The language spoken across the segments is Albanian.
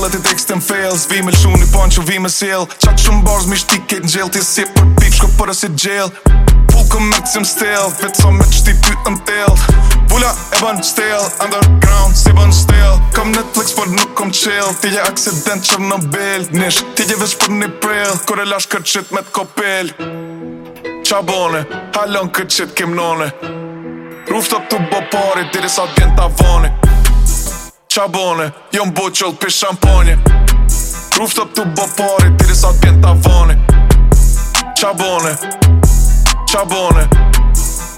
fjellet i tekstin fails Vime lëshuni pon që vime s'jell Qa që më borz mi shti ketë në gjell Ti si për pip shko për e si gjell Pulko me të sim stel Vetëso me qti ty të më tel Vulla e bën stel Underground si bën stel Kom Netflix për nuk kom chill Ti je accident që në bil Nish ti je vesh për një prill Kore lash kërqit me t'kopil Qa bone Halon kërqit kim none rufto të bo pari Diri sa djen t'avoni bone qabone Jo më buqëll për shamponje Ruf të pëtu bë pari, tiri sa të pjen të avoni Qabone, qabone.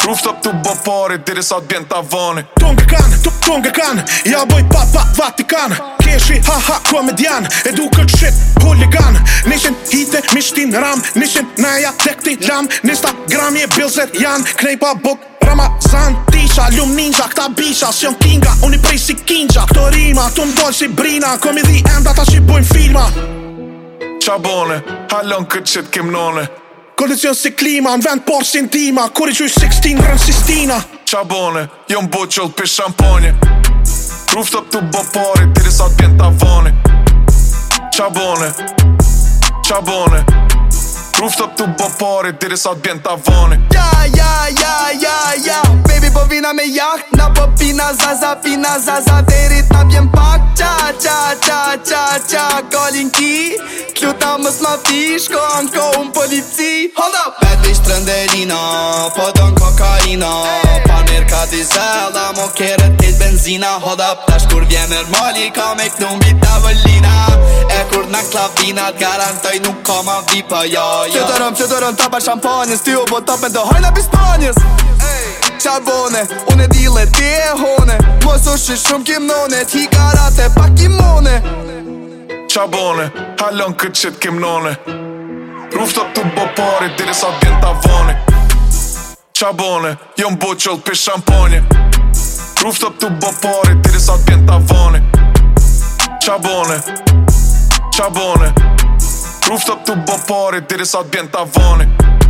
Rooftop të bë pari, diri sa të bjen të avoni Tungë kan, tungë kanë, ja boj pa pa Vatikan Keshi ha ha komedian, edu këtë shit huligan Nishin hite, mishtin ram, nishin naja tekti lam Nista grami e bilzer jan, knej pa buk Ramazan Tisha, ljum ninja, këta bisha, si jom kinga, unë i prej si kinja Këto rima, të mdoll si brina, kom dhi enda ta që i bujnë filma Qa bone, halon këtë shit kim none Kolizion si klima, në vend por si ndima Kur i qujë 16, rënë si stina Qa bone, jo më buqëll për shamponje Ruf të pëtu të bë tiri sa të pjenë tavoni Qa bone, qa bone Rufë të pëtu të bë tiri sa të tavoni Ja, ja, ja, ja, ja Baby po vina me jakt Na po pina zaza, pina zaza Deri ta pjenë pak Qa, qa, qa, qa, qa ki, qa, qa, qa, qa, qa, qa, qa, qa, qa, qa, qa, qa, qa, qa, qa, Luta më s'ma ti, shko anë ko unë polici Hold up! Bad bitch trëndelina, po donë kokaina Pa mirë ka dizel, mo kere t'it benzina Hold up! Tash kur vjen nër er mali, ka me këtë nëmbi t'avëllina E kur në klavinat, garantoj nuk ka ma vipa, ja, ja Që të rëm, t'apa shampanjës Ty u botop me dë hojna bi Spanjës Qarbone, unë e dile, ti e hone Mosu shi shumë kimnone, t'hi karate pa kimone qabone Halon këtë qëtë kem none Rufta të bë pari, dire sa vjen të avoni Qabone, jo më boqëll për shamponje Rufta të bë pari, dire sa vjen të avoni Qabone, qabone Rufta të bë pari, dire sa vjen të avoni